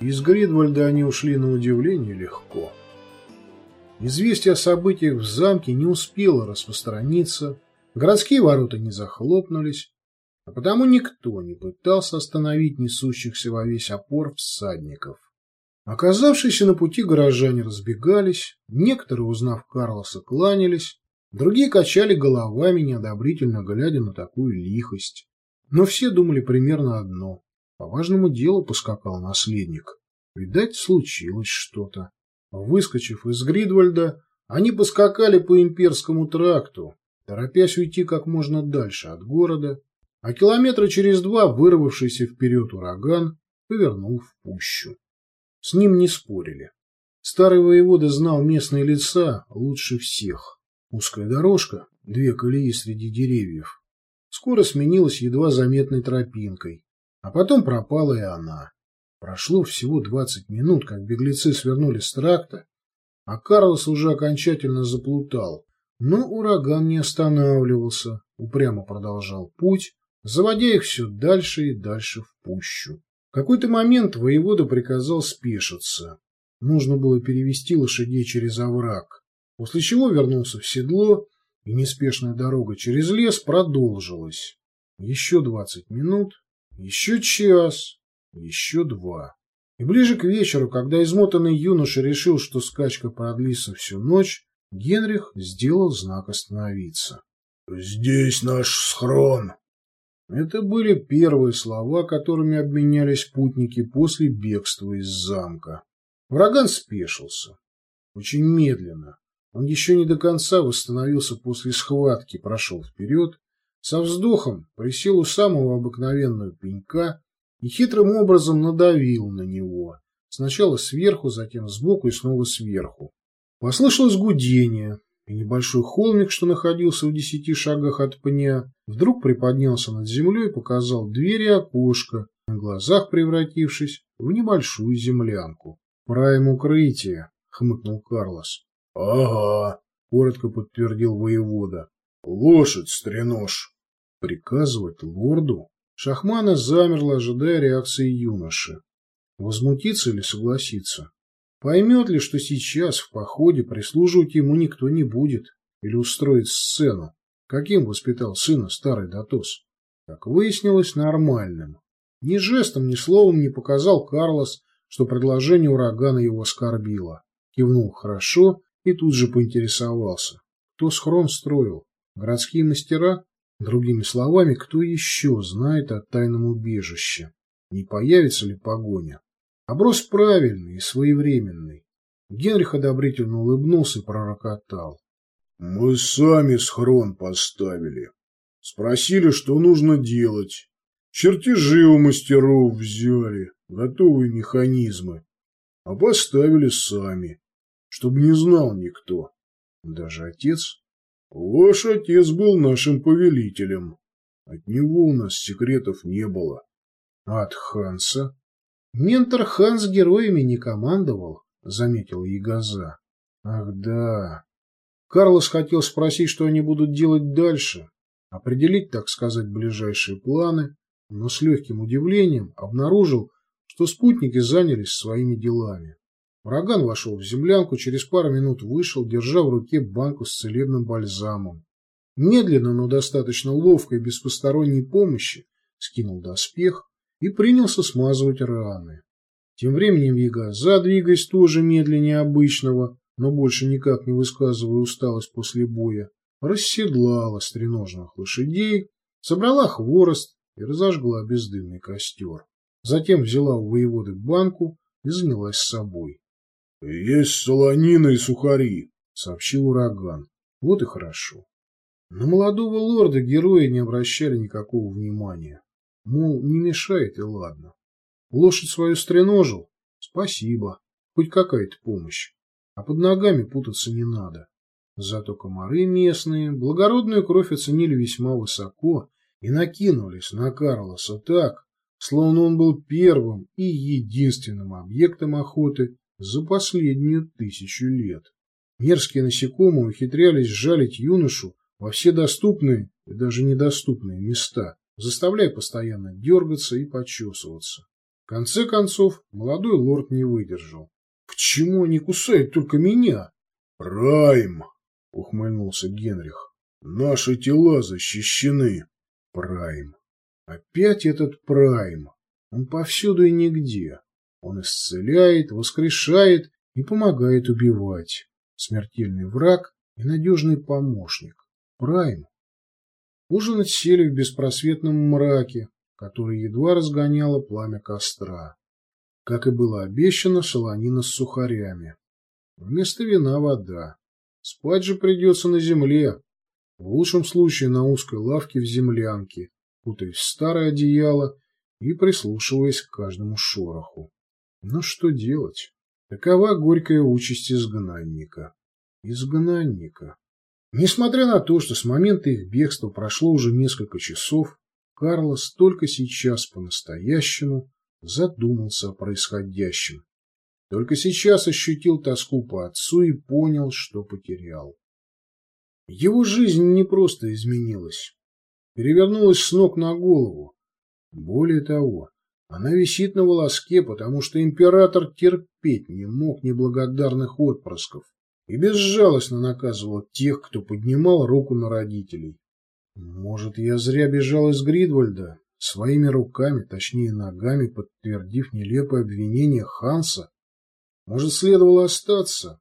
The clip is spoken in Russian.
Из Гридвальда они ушли на удивление легко. Известие о событиях в замке не успело распространиться, городские ворота не захлопнулись, а потому никто не пытался остановить несущихся во весь опор всадников. Оказавшиеся на пути горожане разбегались, некоторые, узнав Карлоса, кланялись, другие качали головами, неодобрительно глядя на такую лихость. Но все думали примерно одно. По важному делу поскакал наследник. Видать, случилось что-то. Выскочив из Гридвальда, они поскакали по имперскому тракту, торопясь уйти как можно дальше от города, а километра через два вырвавшийся вперед ураган повернул в пущу. С ним не спорили. Старый воевода знал местные лица лучше всех. Узкая дорожка, две колеи среди деревьев, скоро сменилась едва заметной тропинкой, а потом пропала и она. Прошло всего двадцать минут, как беглецы свернули с тракта, а Карлос уже окончательно заплутал. Но ураган не останавливался, упрямо продолжал путь, заводя их все дальше и дальше в пущу. В какой-то момент воевода приказал спешиться. Нужно было перевести лошадей через овраг, после чего вернулся в седло, и неспешная дорога через лес продолжилась. Еще двадцать минут, еще час, еще два. И ближе к вечеру, когда измотанный юноша решил, что скачка продлится всю ночь, Генрих сделал знак остановиться. «Здесь наш схрон!» Это были первые слова, которыми обменялись путники после бегства из замка. Враган спешился. Очень медленно. Он еще не до конца восстановился после схватки, прошел вперед, со вздохом присел у самого обыкновенного пенька и хитрым образом надавил на него. Сначала сверху, затем сбоку и снова сверху. Послышалось гудение, и небольшой холмик, что находился в десяти шагах от пня, вдруг приподнялся над землей и показал двери и окошко, на глазах превратившись в небольшую землянку. «Праем укрытие», — хмыкнул Карлос. «Ага», — коротко подтвердил воевода. «Лошадь, стренож!» Приказывать лорду? Шахмана замерла, ожидая реакции юноши. Возмутиться или согласиться? Поймет ли, что сейчас в походе прислуживать ему никто не будет? Или устроит сцену? Каким воспитал сына старый Датос? Как выяснилось, нормальным. Ни жестом, ни словом не показал Карлос, что предложение урагана его оскорбило. Кивнул хорошо и тут же поинтересовался. Кто схрон строил? Городские мастера? Другими словами, кто еще знает о тайном убежище? Не появится ли погоня? Оброс правильный и своевременный. Генрих одобрительно улыбнулся и пророкотал. — Мы сами схрон поставили. Спросили, что нужно делать. Чертежи у мастеров взяли, готовые механизмы. А поставили сами, чтобы не знал никто. Даже отец Ваш отец был нашим повелителем. От него у нас секретов не было. От Ханса? Ментор Ханс героями не командовал, заметил Ягоза. Ах да. Карлос хотел спросить, что они будут делать дальше, определить, так сказать, ближайшие планы, но с легким удивлением обнаружил, что спутники занялись своими делами. Ураган вошел в землянку, через пару минут вышел, держа в руке банку с целебным бальзамом. Медленно, но достаточно ловко и без посторонней помощи скинул доспех и принялся смазывать раны. Тем временем Вига, задвигаясь тоже медленнее обычного, но больше никак не высказывая усталость после боя, расседлала стреножных лошадей, собрала хворост и разожгла бездымный костер. Затем взяла у воеводы банку и занялась собой. — Есть солонина и сухари, — сообщил ураган. Вот и хорошо. На молодого лорда герои не обращали никакого внимания. Мол, не мешает и ладно. Лошадь свою стреножил? Спасибо. Хоть какая-то помощь. А под ногами путаться не надо. Зато комары местные благородную кровь оценили весьма высоко и накинулись на Карлоса так, словно он был первым и единственным объектом охоты за последнюю тысячу лет. Мерзкие насекомые ухитрялись жалить юношу во все доступные и даже недоступные места, заставляя постоянно дергаться и почесываться. В конце концов, молодой лорд не выдержал. Почему они кусают только меня? Прайм, ухмыльнулся Генрих. Наши тела защищены. Прайм. Опять этот Прайм. Он повсюду и нигде. Он исцеляет, воскрешает и помогает убивать. Смертельный враг и надежный помощник. Прайм. Ужинать сели в беспросветном мраке, который едва разгоняло пламя костра. Как и было обещано, солонина с сухарями. Вместо вина вода. Спать же придется на земле, в лучшем случае на узкой лавке в землянке, кутаясь в старое одеяло и прислушиваясь к каждому шороху. Но что делать? Такова горькая участь изгнанника. Изгнанника. Несмотря на то, что с момента их бегства прошло уже несколько часов, Карлос только сейчас по-настоящему задумался о происходящем. Только сейчас ощутил тоску по отцу и понял, что потерял. Его жизнь не просто изменилась, перевернулась с ног на голову. Более того, она висит на волоске, потому что император терпеть не мог неблагодарных отпрысков и безжалостно наказывал тех, кто поднимал руку на родителей. Может, я зря бежал из Гридвальда, своими руками, точнее ногами, подтвердив нелепое обвинение Ханса? Может, следовало остаться?